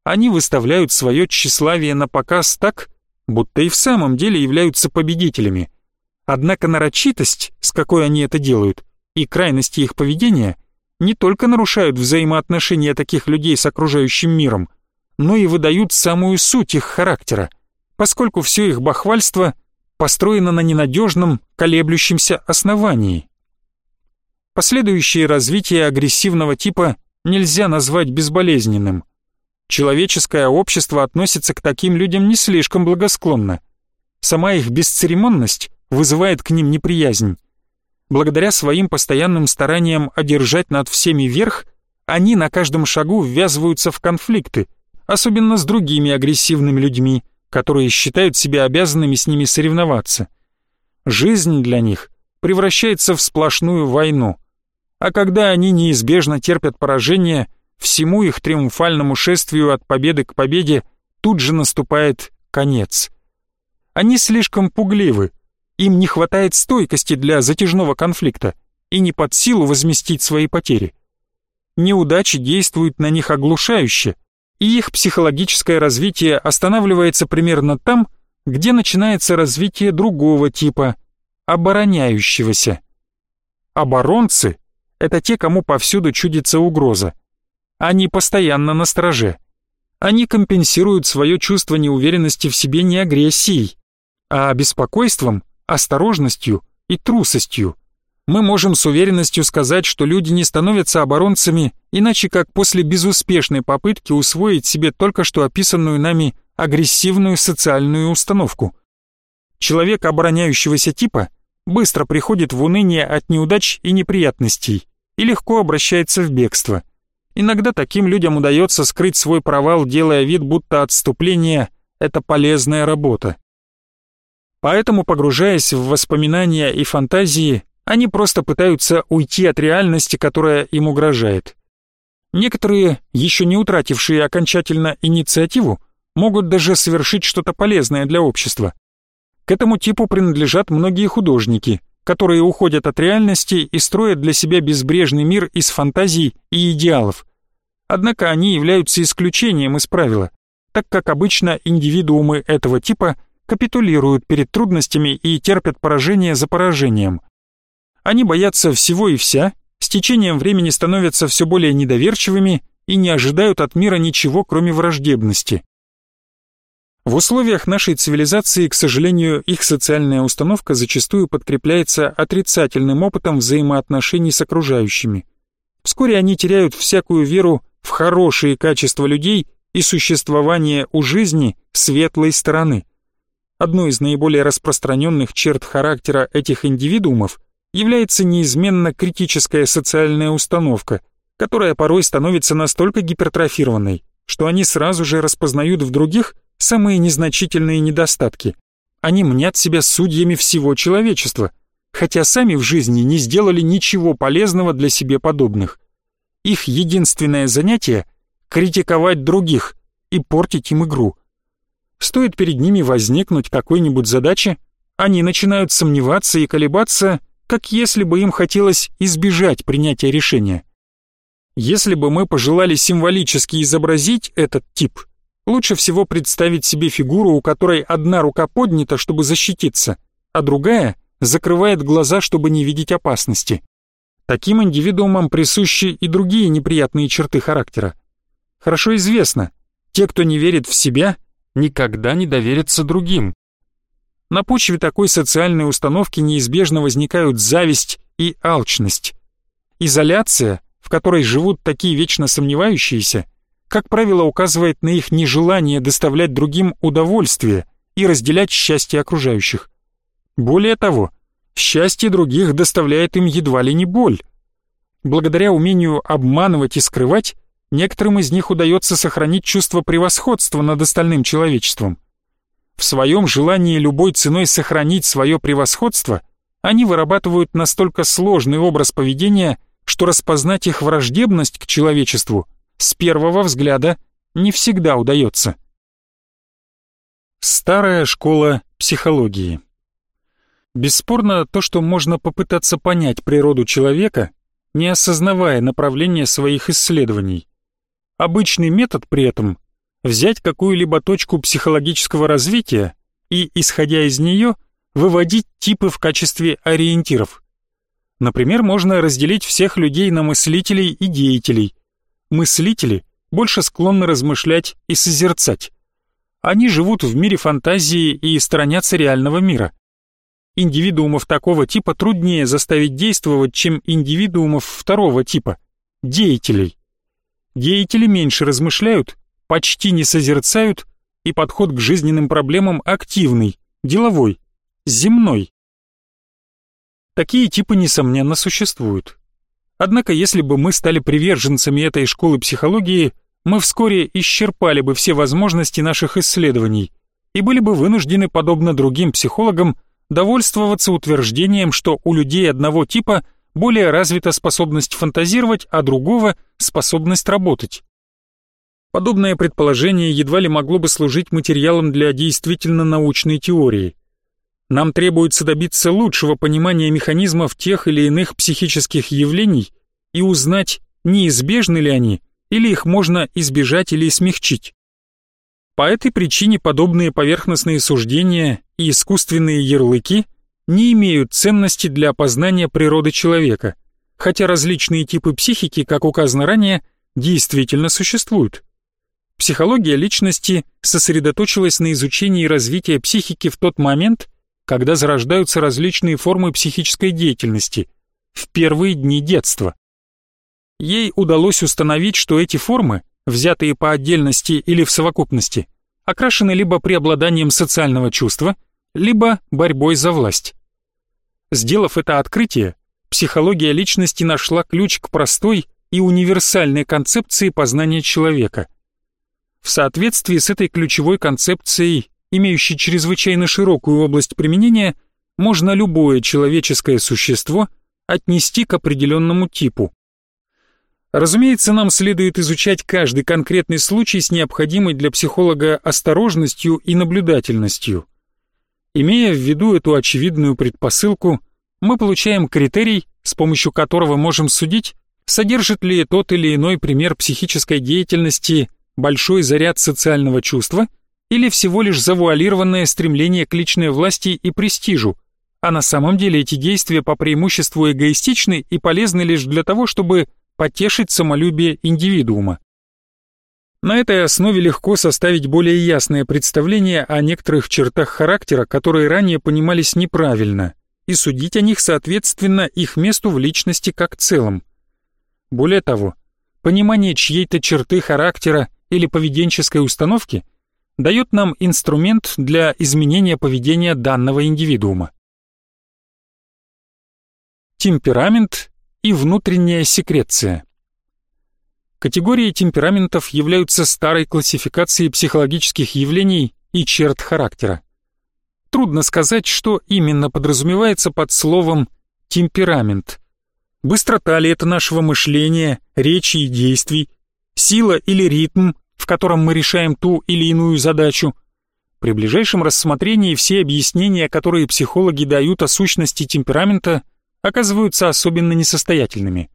Они выставляют свое тщеславие на показ так, будто и в самом деле являются победителями. Однако нарочитость, с какой они это делают, и крайности их поведения – не только нарушают взаимоотношения таких людей с окружающим миром, но и выдают самую суть их характера, поскольку все их бахвальство построено на ненадежном, колеблющемся основании. Последующее развитие агрессивного типа нельзя назвать безболезненным. Человеческое общество относится к таким людям не слишком благосклонно. Сама их бесцеремонность вызывает к ним неприязнь. Благодаря своим постоянным стараниям одержать над всеми верх, они на каждом шагу ввязываются в конфликты, особенно с другими агрессивными людьми, которые считают себя обязанными с ними соревноваться. Жизнь для них превращается в сплошную войну, а когда они неизбежно терпят поражение, всему их триумфальному шествию от победы к победе тут же наступает конец. Они слишком пугливы, им не хватает стойкости для затяжного конфликта и не под силу возместить свои потери. Неудачи действуют на них оглушающе, и их психологическое развитие останавливается примерно там, где начинается развитие другого типа, обороняющегося. Оборонцы — это те, кому повсюду чудится угроза. Они постоянно на страже. Они компенсируют свое чувство неуверенности в себе не агрессией, а беспокойством осторожностью и трусостью. Мы можем с уверенностью сказать, что люди не становятся оборонцами, иначе как после безуспешной попытки усвоить себе только что описанную нами агрессивную социальную установку. Человек обороняющегося типа быстро приходит в уныние от неудач и неприятностей и легко обращается в бегство. Иногда таким людям удается скрыть свой провал, делая вид, будто отступление — это полезная работа. Поэтому, погружаясь в воспоминания и фантазии, они просто пытаются уйти от реальности, которая им угрожает. Некоторые, еще не утратившие окончательно инициативу, могут даже совершить что-то полезное для общества. К этому типу принадлежат многие художники, которые уходят от реальности и строят для себя безбрежный мир из фантазий и идеалов. Однако они являются исключением из правила, так как обычно индивидуумы этого типа – капитулируют перед трудностями и терпят поражение за поражением. Они боятся всего и вся, с течением времени становятся все более недоверчивыми и не ожидают от мира ничего, кроме враждебности. В условиях нашей цивилизации, к сожалению, их социальная установка зачастую подкрепляется отрицательным опытом взаимоотношений с окружающими. Вскоре они теряют всякую веру в хорошие качества людей и существование у жизни светлой стороны. Одной из наиболее распространенных черт характера этих индивидуумов является неизменно критическая социальная установка, которая порой становится настолько гипертрофированной, что они сразу же распознают в других самые незначительные недостатки. Они мнят себя судьями всего человечества, хотя сами в жизни не сделали ничего полезного для себе подобных. Их единственное занятие — критиковать других и портить им игру. Стоит перед ними возникнуть какой-нибудь задаче, они начинают сомневаться и колебаться, как если бы им хотелось избежать принятия решения. Если бы мы пожелали символически изобразить этот тип, лучше всего представить себе фигуру, у которой одна рука поднята, чтобы защититься, а другая закрывает глаза, чтобы не видеть опасности. Таким индивидуумам присущи и другие неприятные черты характера. Хорошо известно, те, кто не верит в себя, никогда не доверятся другим. На почве такой социальной установки неизбежно возникают зависть и алчность. Изоляция, в которой живут такие вечно сомневающиеся, как правило, указывает на их нежелание доставлять другим удовольствие и разделять счастье окружающих. Более того, счастье других доставляет им едва ли не боль. Благодаря умению обманывать и скрывать, некоторым из них удается сохранить чувство превосходства над остальным человечеством. В своем желании любой ценой сохранить свое превосходство, они вырабатывают настолько сложный образ поведения, что распознать их враждебность к человечеству с первого взгляда не всегда удается. Старая школа психологии Бесспорно, то, что можно попытаться понять природу человека, не осознавая направления своих исследований. Обычный метод при этом — взять какую-либо точку психологического развития и, исходя из нее, выводить типы в качестве ориентиров. Например, можно разделить всех людей на мыслителей и деятелей. Мыслители больше склонны размышлять и созерцать. Они живут в мире фантазии и сторонятся реального мира. Индивидуумов такого типа труднее заставить действовать, чем индивидуумов второго типа – деятелей. Деятели меньше размышляют, почти не созерцают, и подход к жизненным проблемам активный, деловой, земной. Такие типы, несомненно, существуют. Однако, если бы мы стали приверженцами этой школы психологии, мы вскоре исчерпали бы все возможности наших исследований и были бы вынуждены, подобно другим психологам, довольствоваться утверждением, что у людей одного типа более развита способность фантазировать, а другого — способность работать. Подобное предположение едва ли могло бы служить материалом для действительно научной теории. Нам требуется добиться лучшего понимания механизмов тех или иных психических явлений и узнать, неизбежны ли они, или их можно избежать или смягчить. По этой причине подобные поверхностные суждения и искусственные ярлыки не имеют ценности для опознания природы человека, хотя различные типы психики, как указано ранее, действительно существуют. Психология личности сосредоточилась на изучении развития психики в тот момент, когда зарождаются различные формы психической деятельности, в первые дни детства. Ей удалось установить, что эти формы взятые по отдельности или в совокупности, окрашены либо преобладанием социального чувства, либо борьбой за власть. Сделав это открытие, психология личности нашла ключ к простой и универсальной концепции познания человека. В соответствии с этой ключевой концепцией, имеющей чрезвычайно широкую область применения, можно любое человеческое существо отнести к определенному типу. Разумеется, нам следует изучать каждый конкретный случай с необходимой для психолога осторожностью и наблюдательностью. Имея в виду эту очевидную предпосылку, мы получаем критерий, с помощью которого можем судить, содержит ли тот или иной пример психической деятельности большой заряд социального чувства или всего лишь завуалированное стремление к личной власти и престижу, а на самом деле эти действия по преимуществу эгоистичны и полезны лишь для того, чтобы потешить самолюбие индивидуума. На этой основе легко составить более ясное представление о некоторых чертах характера, которые ранее понимались неправильно, и судить о них соответственно их месту в личности как целом. Более того, понимание чьей-то черты характера или поведенческой установки дает нам инструмент для изменения поведения данного индивидуума. Темперамент и внутренняя секреция. Категории темпераментов являются старой классификацией психологических явлений и черт характера. Трудно сказать, что именно подразумевается под словом «темперамент». Быстрота ли это нашего мышления, речи и действий, сила или ритм, в котором мы решаем ту или иную задачу. При ближайшем рассмотрении все объяснения, которые психологи дают о сущности темперамента, оказываются особенно несостоятельными.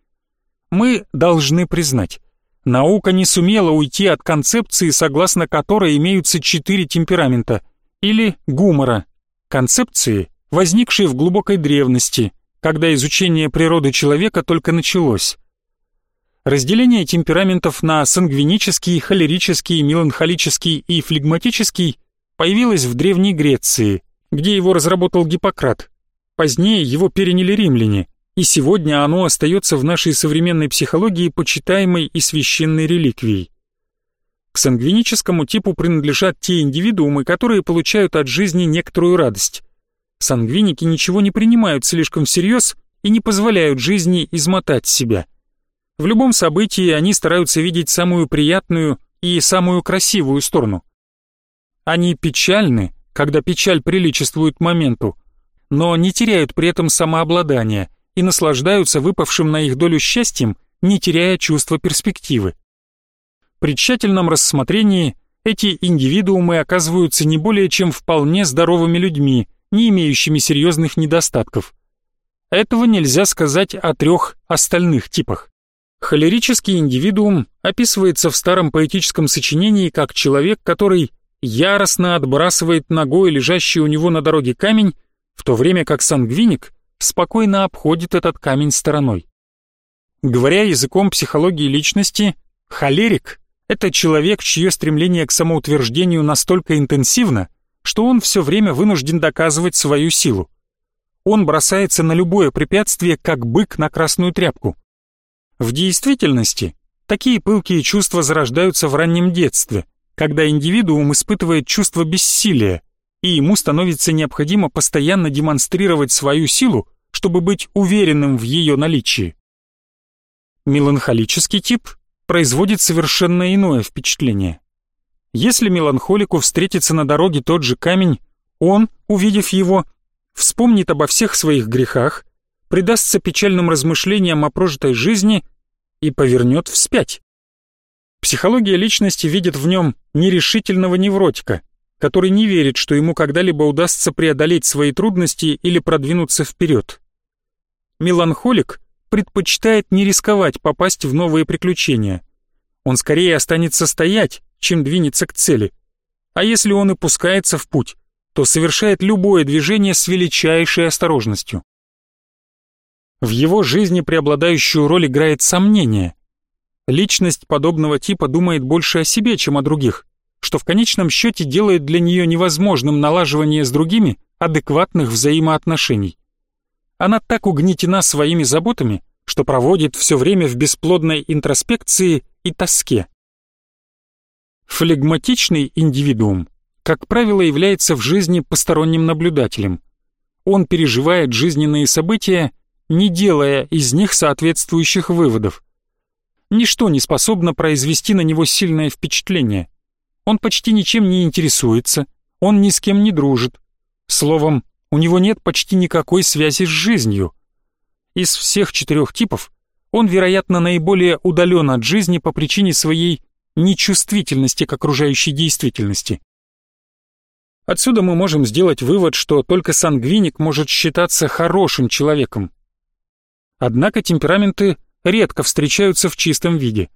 Мы должны признать, наука не сумела уйти от концепции, согласно которой имеются четыре темперамента, или гумора, концепции, возникшие в глубокой древности, когда изучение природы человека только началось. Разделение темпераментов на сангвинический, холерический, меланхолический и флегматический появилось в Древней Греции, где его разработал Гиппократ. Позднее его переняли римляне, и сегодня оно остается в нашей современной психологии почитаемой и священной реликвией. К сангвиническому типу принадлежат те индивидуумы, которые получают от жизни некоторую радость. Сангвиники ничего не принимают слишком всерьез и не позволяют жизни измотать себя. В любом событии они стараются видеть самую приятную и самую красивую сторону. Они печальны, когда печаль приличествует моменту, но не теряют при этом самообладания и наслаждаются выпавшим на их долю счастьем, не теряя чувства перспективы. При тщательном рассмотрении эти индивидуумы оказываются не более чем вполне здоровыми людьми, не имеющими серьезных недостатков. Этого нельзя сказать о трех остальных типах. Холерический индивидуум описывается в старом поэтическом сочинении как человек, который яростно отбрасывает ногой лежащий у него на дороге камень, в то время как сангвиник спокойно обходит этот камень стороной. Говоря языком психологии личности, холерик — это человек, чье стремление к самоутверждению настолько интенсивно, что он все время вынужден доказывать свою силу. Он бросается на любое препятствие, как бык на красную тряпку — в действительности, такие пылкие чувства зарождаются в раннем детстве, когда индивидуум испытывает чувство бессилия, и ему становится необходимо постоянно демонстрировать свою силу, чтобы быть уверенным в ее наличии. Меланхолический тип производит совершенно иное впечатление. Если меланхолику встретится на дороге тот же камень, он, увидев его, вспомнит обо всех своих грехах, предастся печальным размышлениям о прожитой жизни и повернет вспять. Психология личности видит в нем нерешительного невротика, который не верит, что ему когда-либо удастся преодолеть свои трудности или продвинуться вперед. Меланхолик предпочитает не рисковать попасть в новые приключения. Он скорее останется стоять, чем двинется к цели. А если он и пускается в путь, то совершает любое движение с величайшей осторожностью. В его жизни преобладающую роль играет сомнение. Личность подобного типа думает больше о себе, чем о других, что в конечном счете делает для нее невозможным налаживание с другими адекватных взаимоотношений. Она так угнетена своими заботами, что проводит все время в бесплодной интроспекции и тоске. Флегматичный индивидуум, как правило, является в жизни посторонним наблюдателем. Он переживает жизненные события не делая из них соответствующих выводов. Ничто не способно произвести на него сильное впечатление. Он почти ничем не интересуется, он ни с кем не дружит. Словом, у него нет почти никакой связи с жизнью. Из всех четырех типов он, вероятно, наиболее удален от жизни по причине своей нечувствительности к окружающей действительности. Отсюда мы можем сделать вывод, что только сангвиник может считаться хорошим человеком, Однако темпераменты редко встречаются в чистом виде.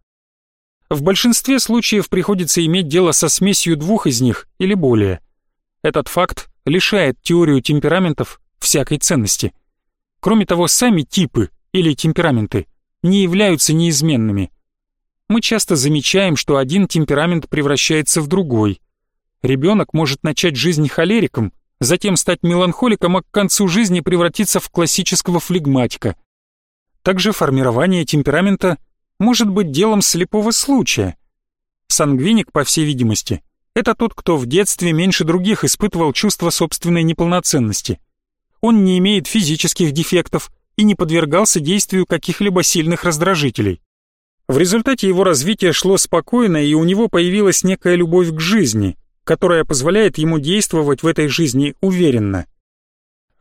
В большинстве случаев приходится иметь дело со смесью двух из них или более. Этот факт лишает теорию темпераментов всякой ценности. Кроме того, сами типы или темпераменты не являются неизменными. Мы часто замечаем, что один темперамент превращается в другой. Ребенок может начать жизнь холериком, затем стать меланхоликом, а к концу жизни превратиться в классического флегматика. Также формирование темперамента может быть делом слепого случая. Сангвиник, по всей видимости, это тот, кто в детстве меньше других испытывал чувство собственной неполноценности. Он не имеет физических дефектов и не подвергался действию каких-либо сильных раздражителей. В результате его развитие шло спокойно, и у него появилась некая любовь к жизни, которая позволяет ему действовать в этой жизни уверенно.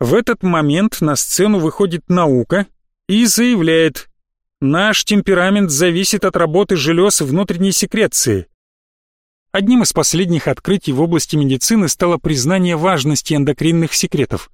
В этот момент на сцену выходит наука и заявляет «Наш темперамент зависит от работы желез внутренней секреции». Одним из последних открытий в области медицины стало признание важности эндокринных секретов.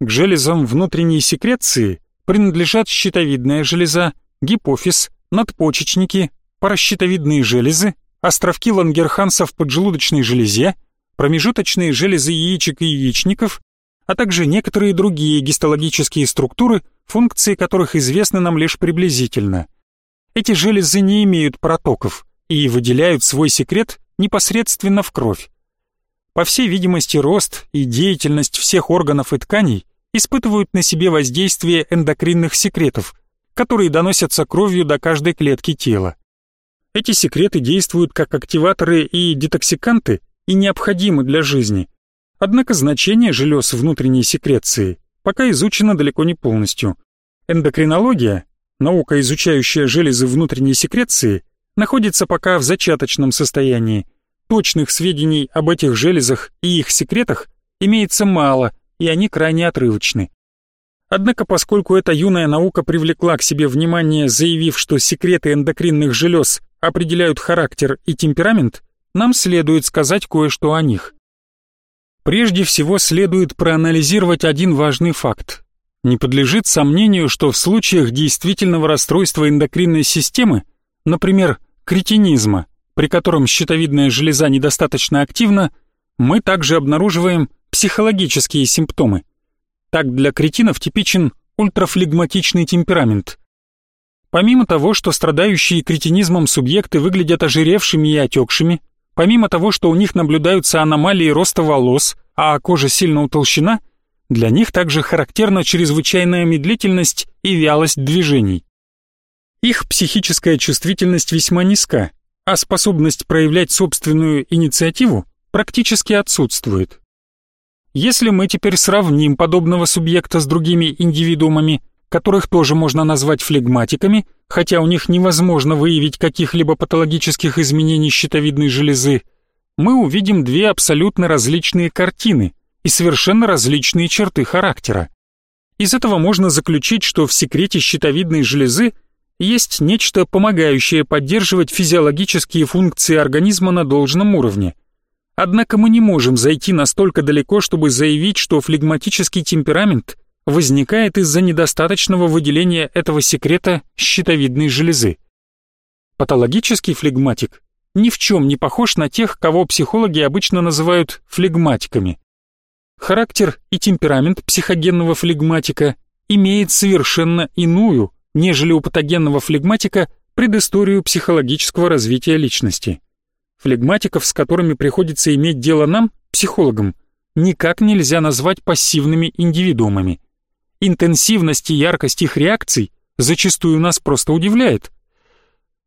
К железам внутренней секреции принадлежат щитовидная железа, гипофиз, надпочечники, паращитовидные железы, островки Лангерханса в поджелудочной железе, промежуточные железы яичек и яичников, а также некоторые другие гистологические структуры, функции которых известны нам лишь приблизительно. Эти железы не имеют протоков и выделяют свой секрет непосредственно в кровь. По всей видимости, рост и деятельность всех органов и тканей испытывают на себе воздействие эндокринных секретов, которые доносятся кровью до каждой клетки тела. Эти секреты действуют как активаторы и детоксиканты и необходимы для жизни. Однако значение желез внутренней секреции пока изучено далеко не полностью. Эндокринология, наука, изучающая железы внутренней секреции, находится пока в зачаточном состоянии. Точных сведений об этих железах и их секретах имеется мало, и они крайне отрывочны. Однако, поскольку эта юная наука привлекла к себе внимание, заявив, что секреты эндокринных желез определяют характер и темперамент, нам следует сказать кое-что о них. Прежде всего следует проанализировать один важный факт. Не подлежит сомнению, что в случаях действительного расстройства эндокринной системы, например, кретинизма, при котором щитовидная железа недостаточно активна, мы также обнаруживаем психологические симптомы – так для кретинов типичен ультрафлегматичный темперамент. Помимо того, что страдающие кретинизмом субъекты выглядят ожиревшими и отекшими, помимо того, что у них наблюдаются аномалии роста волос, а кожа сильно утолщена, для них также характерна чрезвычайная медлительность и вялость движений. Их психическая чувствительность весьма низка, а способность проявлять собственную инициативу практически отсутствует. Если мы теперь сравним подобного субъекта с другими индивидуумами, которых тоже можно назвать флегматиками, хотя у них невозможно выявить каких-либо патологических изменений щитовидной железы, мы увидим две абсолютно различные картины и совершенно различные черты характера. Из этого можно заключить, что в секрете щитовидной железы есть нечто, помогающее поддерживать физиологические функции организма на должном уровне – Однако мы не можем зайти настолько далеко, чтобы заявить, что флегматический темперамент возникает из-за недостаточного выделения этого секрета щитовидной железы. Патологический флегматик ни в чем не похож на тех, кого психологи обычно называют флегматиками. Характер и темперамент психогенного флегматика имеет совершенно иную, нежели у патогенного флегматика, предысторию психологического развития личности. Флегматиков, с которыми приходится иметь дело нам, психологам, никак нельзя назвать пассивными индивидуумами. Интенсивность и яркость их реакций зачастую нас просто удивляет.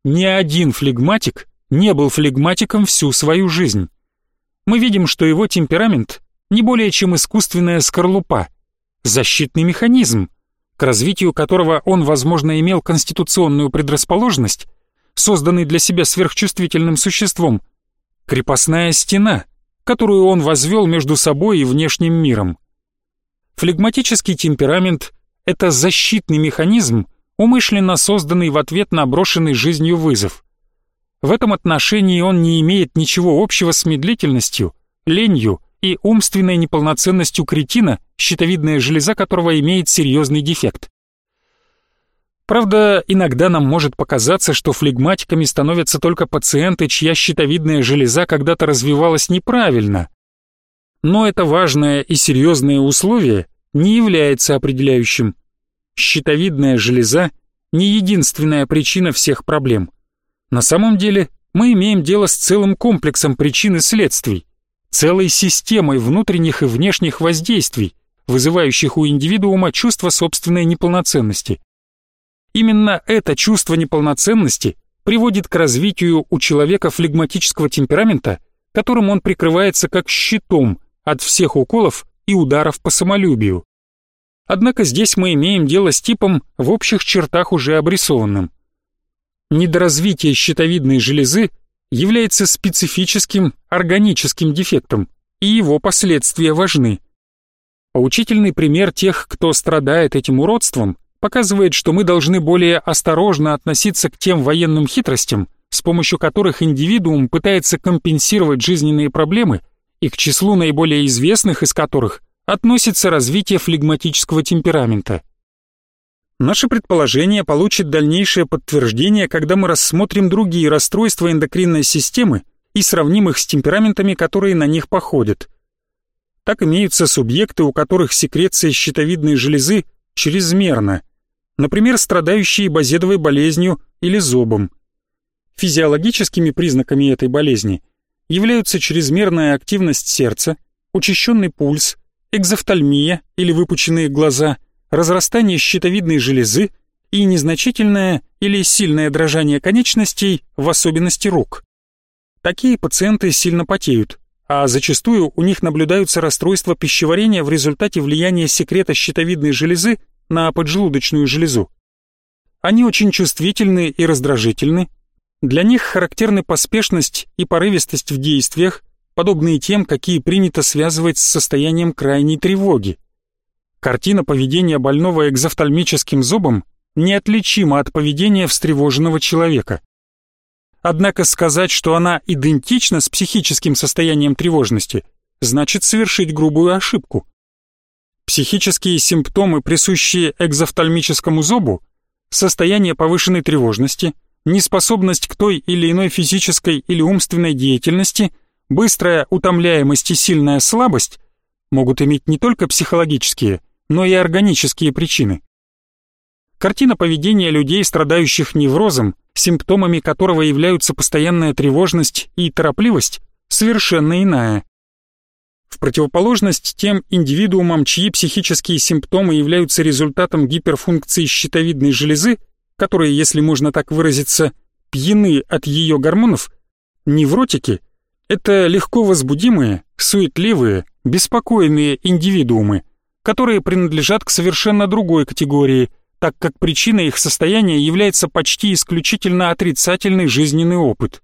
Ни один флегматик не был флегматиком всю свою жизнь. Мы видим, что его темперамент не более чем искусственная скорлупа, защитный механизм, к развитию которого он, возможно, имел конституционную предрасположенность, созданный для себя сверхчувствительным существом, крепостная стена, которую он возвел между собой и внешним миром. Флегматический темперамент — это защитный механизм, умышленно созданный в ответ на брошенный жизнью вызов. В этом отношении он не имеет ничего общего с медлительностью, ленью и умственной неполноценностью кретина, щитовидная железа которого имеет серьезный дефект. Правда, иногда нам может показаться, что флегматиками становятся только пациенты, чья щитовидная железа когда-то развивалась неправильно. Но это важное и серьезное условие не является определяющим. Щитовидная железа не единственная причина всех проблем. На самом деле мы имеем дело с целым комплексом причин и следствий, целой системой внутренних и внешних воздействий, вызывающих у индивидуума чувство собственной неполноценности. Именно это чувство неполноценности приводит к развитию у человека флегматического темперамента, которым он прикрывается как щитом от всех уколов и ударов по самолюбию. Однако здесь мы имеем дело с типом в общих чертах уже обрисованным. недоразвитие щитовидной железы является специфическим органическим дефектом, и его последствия важны. Поучительный пример тех, кто страдает этим уродством, показывает, что мы должны более осторожно относиться к тем военным хитростям, с помощью которых индивидуум пытается компенсировать жизненные проблемы и к числу наиболее известных из которых относится развитие флегматического темперамента. Наше предположение получит дальнейшее подтверждение, когда мы рассмотрим другие расстройства эндокринной системы и сравним их с темпераментами, которые на них походят. Так имеются субъекты, у которых секреция щитовидной железы чрезмерна, например, страдающие базедовой болезнью или зобом. Физиологическими признаками этой болезни являются чрезмерная активность сердца, учащенный пульс, экзофтальмия или выпученные глаза, разрастание щитовидной железы и незначительное или сильное дрожание конечностей, в особенности рук. Такие пациенты сильно потеют, а зачастую у них наблюдаются расстройства пищеварения в результате влияния секрета щитовидной железы на поджелудочную железу. Они очень чувствительны и раздражительны. Для них характерны поспешность и порывистость в действиях, подобные тем, какие принято связывать с состоянием крайней тревоги. Картина поведения больного экзофтальмическим зубом неотличима от поведения встревоженного человека. Однако сказать, что она идентична с психическим состоянием тревожности, значит совершить грубую ошибку. Психические симптомы, присущие экзофтальмическому зобу, состояние повышенной тревожности, неспособность к той или иной физической или умственной деятельности, быстрая утомляемость и сильная слабость могут иметь не только психологические, но и органические причины. Картина поведения людей, страдающих неврозом, симптомами которого являются постоянная тревожность и торопливость, совершенно иная. В противоположность тем индивидуумам, чьи психические симптомы являются результатом гиперфункции щитовидной железы, которые, если можно так выразиться, пьяны от ее гормонов, невротики – это легко возбудимые, суетливые, беспокойные индивидуумы, которые принадлежат к совершенно другой категории, так как причиной их состояния является почти исключительно отрицательный жизненный опыт.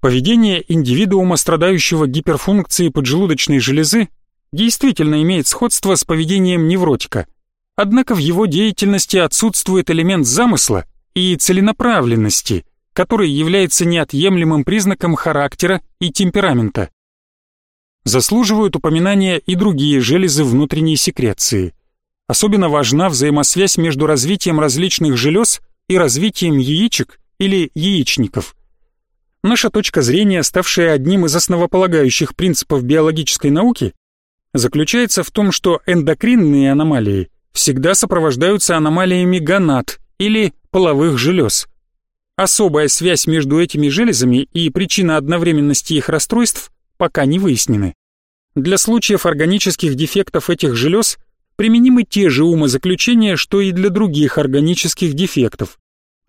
Поведение индивидуума, страдающего гиперфункцией поджелудочной железы, действительно имеет сходство с поведением невротика, однако в его деятельности отсутствует элемент замысла и целенаправленности, который является неотъемлемым признаком характера и темперамента. Заслуживают упоминания и другие железы внутренней секреции. Особенно важна взаимосвязь между развитием различных желез и развитием яичек или яичников – Наша точка зрения, ставшая одним из основополагающих принципов биологической науки, заключается в том, что эндокринные аномалии всегда сопровождаются аномалиями гонад или половых желез. Особая связь между этими железами и причина одновременности их расстройств пока не выяснены. Для случаев органических дефектов этих желез применимы те же умозаключения, что и для других органических дефектов.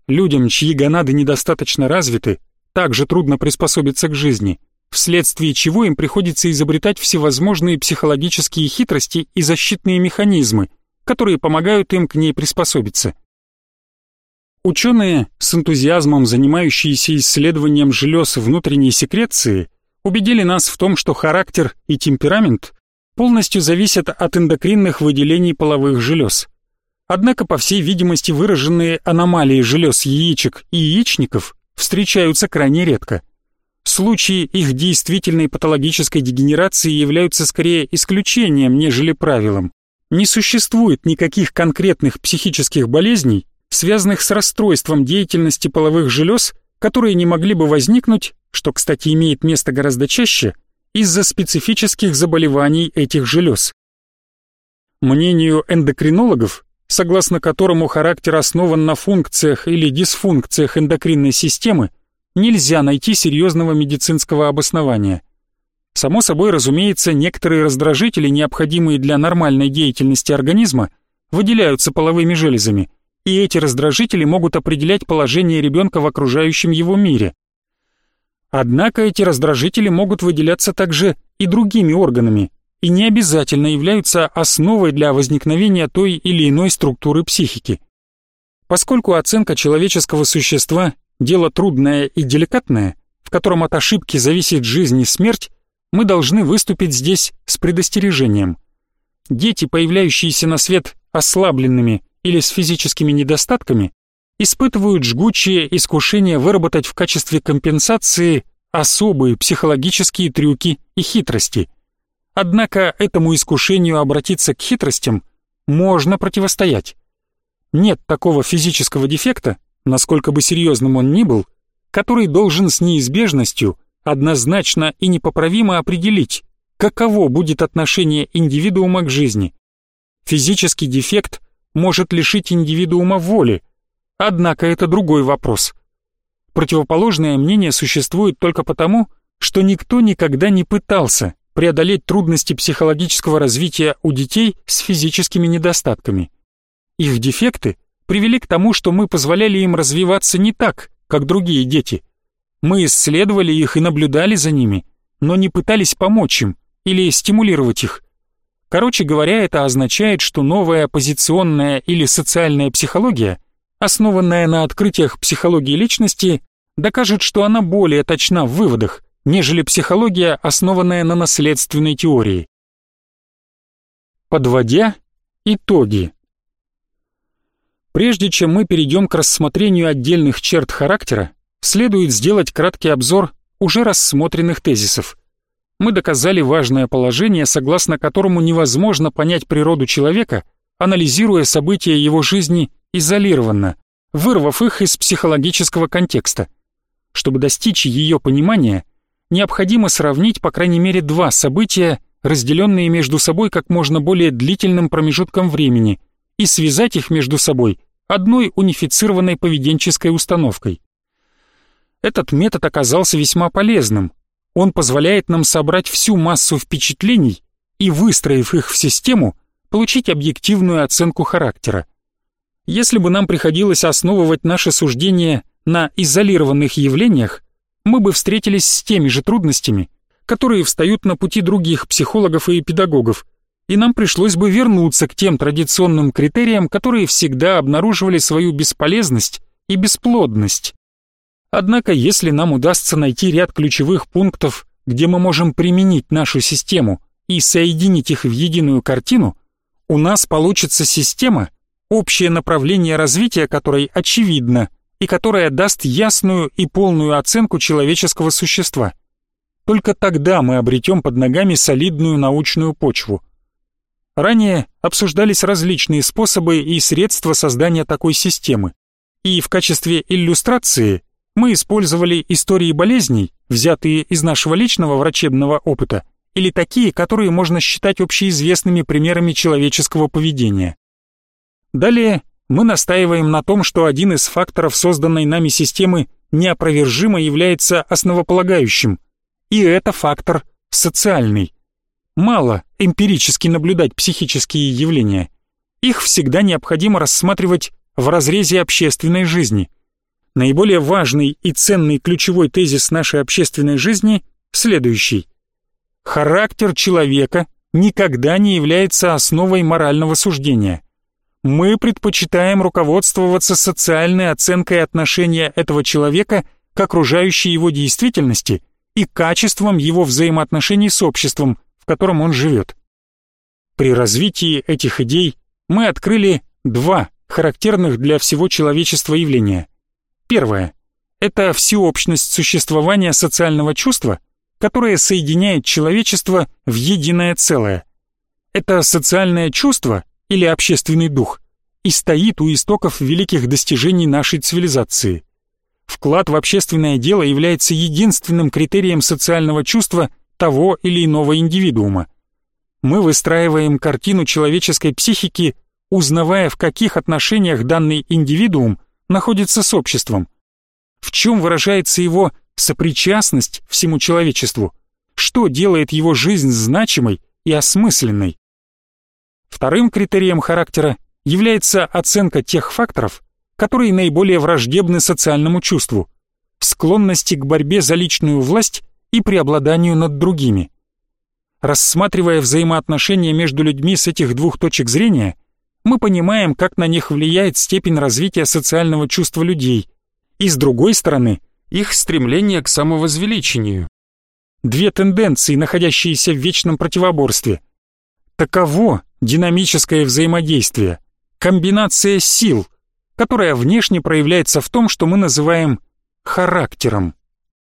Людям, чьи гонады недостаточно развиты, также трудно приспособиться к жизни, вследствие чего им приходится изобретать всевозможные психологические хитрости и защитные механизмы, которые помогают им к ней приспособиться. Ученые, с энтузиазмом занимающиеся исследованием желез внутренней секреции, убедили нас в том, что характер и темперамент полностью зависят от эндокринных выделений половых желез. Однако, по всей видимости, выраженные аномалии желез яичек и яичников встречаются крайне редко. Случаи их действительной патологической дегенерации являются скорее исключением, нежели правилом. Не существует никаких конкретных психических болезней, связанных с расстройством деятельности половых желез, которые не могли бы возникнуть, что, кстати, имеет место гораздо чаще, из-за специфических заболеваний этих желез. Мнению эндокринологов, согласно которому характер основан на функциях или дисфункциях эндокринной системы, нельзя найти серьезного медицинского обоснования. Само собой, разумеется, некоторые раздражители, необходимые для нормальной деятельности организма, выделяются половыми железами, и эти раздражители могут определять положение ребенка в окружающем его мире. Однако эти раздражители могут выделяться также и другими органами, и не обязательно являются основой для возникновения той или иной структуры психики. Поскольку оценка человеческого существа – дело трудное и деликатное, в котором от ошибки зависит жизнь и смерть, мы должны выступить здесь с предостережением. Дети, появляющиеся на свет ослабленными или с физическими недостатками, испытывают жгучее искушение выработать в качестве компенсации особые психологические трюки и хитрости. Однако этому искушению обратиться к хитростям можно противостоять. Нет такого физического дефекта, насколько бы серьезным он ни был, который должен с неизбежностью однозначно и непоправимо определить, каково будет отношение индивидуума к жизни. Физический дефект может лишить индивидуума воли, однако это другой вопрос. Противоположное мнение существует только потому, что никто никогда не пытался преодолеть трудности психологического развития у детей с физическими недостатками. Их дефекты привели к тому, что мы позволяли им развиваться не так, как другие дети. Мы исследовали их и наблюдали за ними, но не пытались помочь им или стимулировать их. Короче говоря, это означает, что новая позиционная или социальная психология, основанная на открытиях психологии личности, докажет, что она более точна в выводах, нежели психология, основанная на наследственной теории. Подводя итоги. Прежде чем мы перейдем к рассмотрению отдельных черт характера, следует сделать краткий обзор уже рассмотренных тезисов. Мы доказали важное положение, согласно которому невозможно понять природу человека, анализируя события его жизни изолированно, вырвав их из психологического контекста. Чтобы достичь ее понимания, необходимо сравнить по крайней мере два события, разделенные между собой как можно более длительным промежутком времени – и связать их между собой одной унифицированной поведенческой установкой. Этот метод оказался весьма полезным. Он позволяет нам собрать всю массу впечатлений и, выстроив их в систему, получить объективную оценку характера. Если бы нам приходилось основывать наше суждение на изолированных явлениях, мы бы встретились с теми же трудностями, которые встают на пути других психологов и педагогов, и нам пришлось бы вернуться к тем традиционным критериям, которые всегда обнаруживали свою бесполезность и бесплодность. Однако, если нам удастся найти ряд ключевых пунктов, где мы можем применить нашу систему и соединить их в единую картину, у нас получится система, общее направление развития которой очевидно и которая даст ясную и полную оценку человеческого существа. Только тогда мы обретем под ногами солидную научную почву – Ранее обсуждались различные способы и средства создания такой системы. И в качестве иллюстрации мы использовали истории болезней, взятые из нашего личного врачебного опыта, или такие, которые можно считать общеизвестными примерами человеческого поведения. Далее мы настаиваем на том, что один из факторов созданной нами системы неопровержимо является основополагающим, и это фактор социальный. Мало эмпирически наблюдать психические явления. Их всегда необходимо рассматривать в разрезе общественной жизни. Наиболее важный и ценный ключевой тезис нашей общественной жизни следующий. Характер человека никогда не является основой морального суждения. Мы предпочитаем руководствоваться социальной оценкой отношения этого человека к окружающей его действительности и качеством его взаимоотношений с обществом, в котором он живет. При развитии этих идей мы открыли два характерных для всего человечества явления. Первое – это всеобщность существования социального чувства, которое соединяет человечество в единое целое. Это социальное чувство или общественный дух и стоит у истоков великих достижений нашей цивилизации. Вклад в общественное дело является единственным критерием социального чувства – того или иного индивидуума. Мы выстраиваем картину человеческой психики, узнавая, в каких отношениях данный индивидуум находится с обществом, в чем выражается его сопричастность всему человечеству, что делает его жизнь значимой и осмысленной. Вторым критерием характера является оценка тех факторов, которые наиболее враждебны социальному чувству, склонности к борьбе за личную власть и преобладанию над другими. Рассматривая взаимоотношения между людьми с этих двух точек зрения, мы понимаем, как на них влияет степень развития социального чувства людей, и с другой стороны, их стремление к самовозвеличению. Две тенденции, находящиеся в вечном противоборстве. Таково динамическое взаимодействие, комбинация сил, которая внешне проявляется в том, что мы называем характером.